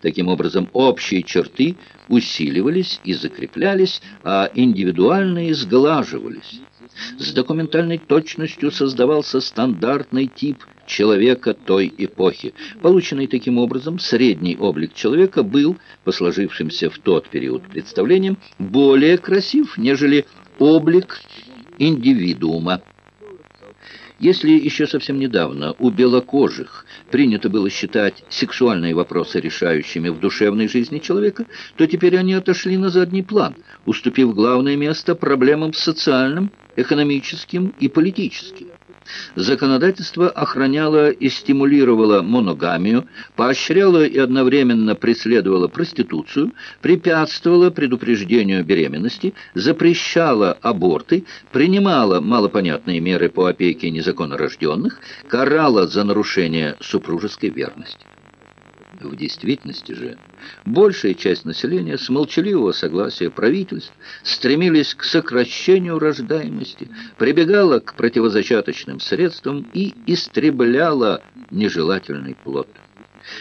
Таким образом, общие черты усиливались и закреплялись, а индивидуальные сглаживались. С документальной точностью создавался стандартный тип человека той эпохи. Полученный таким образом, средний облик человека был, по сложившимся в тот период представлениям, более красив, нежели облик индивидуума. Если еще совсем недавно у белокожих принято было считать сексуальные вопросы решающими в душевной жизни человека, то теперь они отошли на задний план, уступив главное место проблемам социальным, экономическим и политическим. Законодательство охраняло и стимулировало моногамию, поощряло и одновременно преследовало проституцию, препятствовало предупреждению беременности, запрещало аборты, принимало малопонятные меры по опеке незаконнорожденных, карало за нарушение супружеской верности. В действительности же большая часть населения с молчаливого согласия правительств стремились к сокращению рождаемости, прибегала к противозачаточным средствам и истребляла нежелательный плод.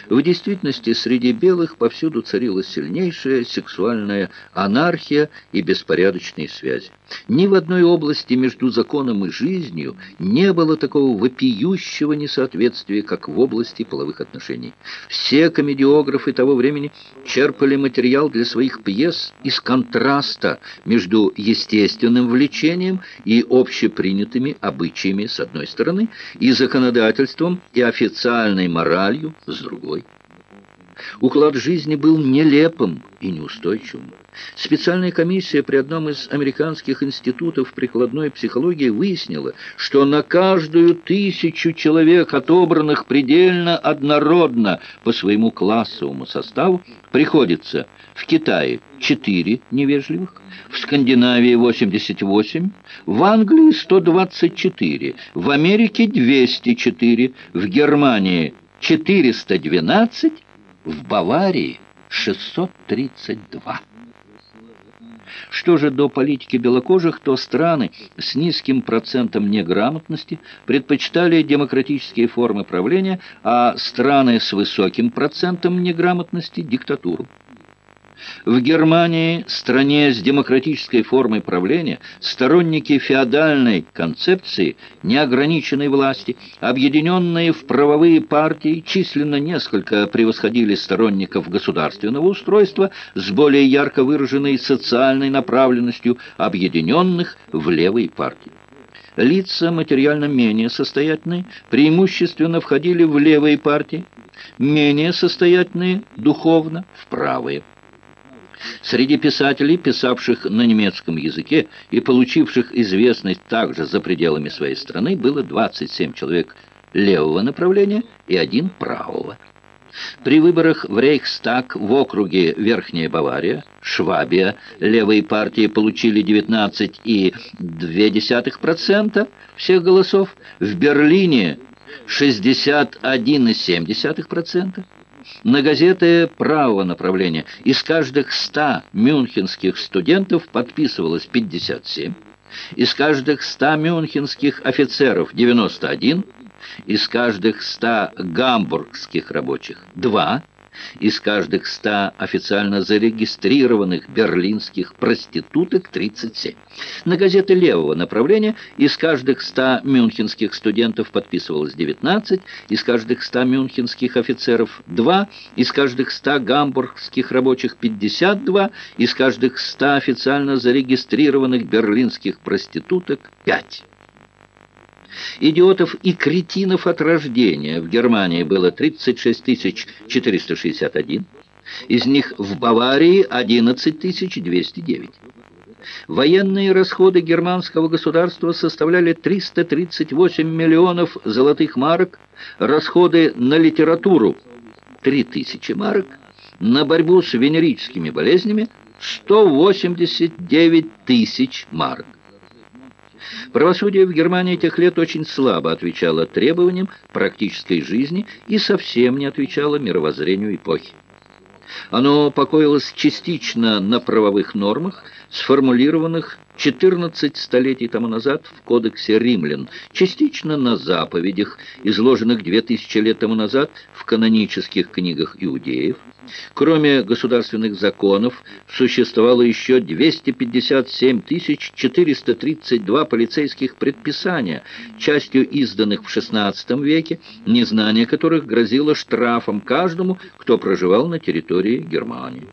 В действительности среди белых повсюду царила сильнейшая сексуальная анархия и беспорядочные связи. Ни в одной области между законом и жизнью не было такого вопиющего несоответствия, как в области половых отношений. Все комедиографы того времени черпали материал для своих пьес из контраста между естественным влечением и общепринятыми обычаями с одной стороны, и законодательством и официальной моралью с другой. Уклад жизни был нелепым и неустойчивым. Специальная комиссия при одном из американских институтов прикладной психологии выяснила, что на каждую тысячу человек, отобранных предельно однородно по своему классовому составу, приходится в Китае 4 невежливых, в Скандинавии 88, в Англии 124, в Америке 204, в Германии 412, в Баварии 632. Что же до политики белокожих, то страны с низким процентом неграмотности предпочитали демократические формы правления, а страны с высоким процентом неграмотности – диктатуру. В Германии, стране с демократической формой правления, сторонники феодальной концепции неограниченной власти, объединенные в правовые партии, численно несколько превосходили сторонников государственного устройства с более ярко выраженной социальной направленностью, объединенных в левые партии. Лица материально менее состоятельные преимущественно входили в левые партии, менее состоятельные духовно в правые. Среди писателей, писавших на немецком языке и получивших известность также за пределами своей страны, было 27 человек левого направления и один правого. При выборах в Рейхстаг в округе Верхняя Бавария, Швабия, левые партии получили 19,2% всех голосов, в Берлине 61,7%, на газеты правого направления. Из каждых ста мюнхенских студентов подписывалось 57, из каждых ста мюнхенских офицеров 91, из каждых ста гамбургских рабочих 2, из каждых ста официально зарегистрированных берлинских проституток 37. На газеты левого направления из каждых ста мюнхенских студентов подписывалось 19, из каждых ста мюнхенских офицеров 2, из каждых ста гамбургских рабочих 52, из каждых ста официально зарегистрированных берлинских проституток 5. Идиотов и кретинов от рождения в Германии было 36 461, из них в Баварии 11 209. Военные расходы германского государства составляли 338 миллионов золотых марок, расходы на литературу 3000 марок, на борьбу с венерическими болезнями 189 тысяч марок. Правосудие в Германии тех лет очень слабо отвечало требованиям практической жизни и совсем не отвечало мировоззрению эпохи. Оно покоилось частично на правовых нормах, сформулированных 14 столетий тому назад в кодексе римлян, частично на заповедях, изложенных 2000 лет тому назад в канонических книгах иудеев. Кроме государственных законов, существовало еще 257 432 полицейских предписания, частью изданных в XVI веке, незнание которых грозило штрафом каждому, кто проживал на территории Германии.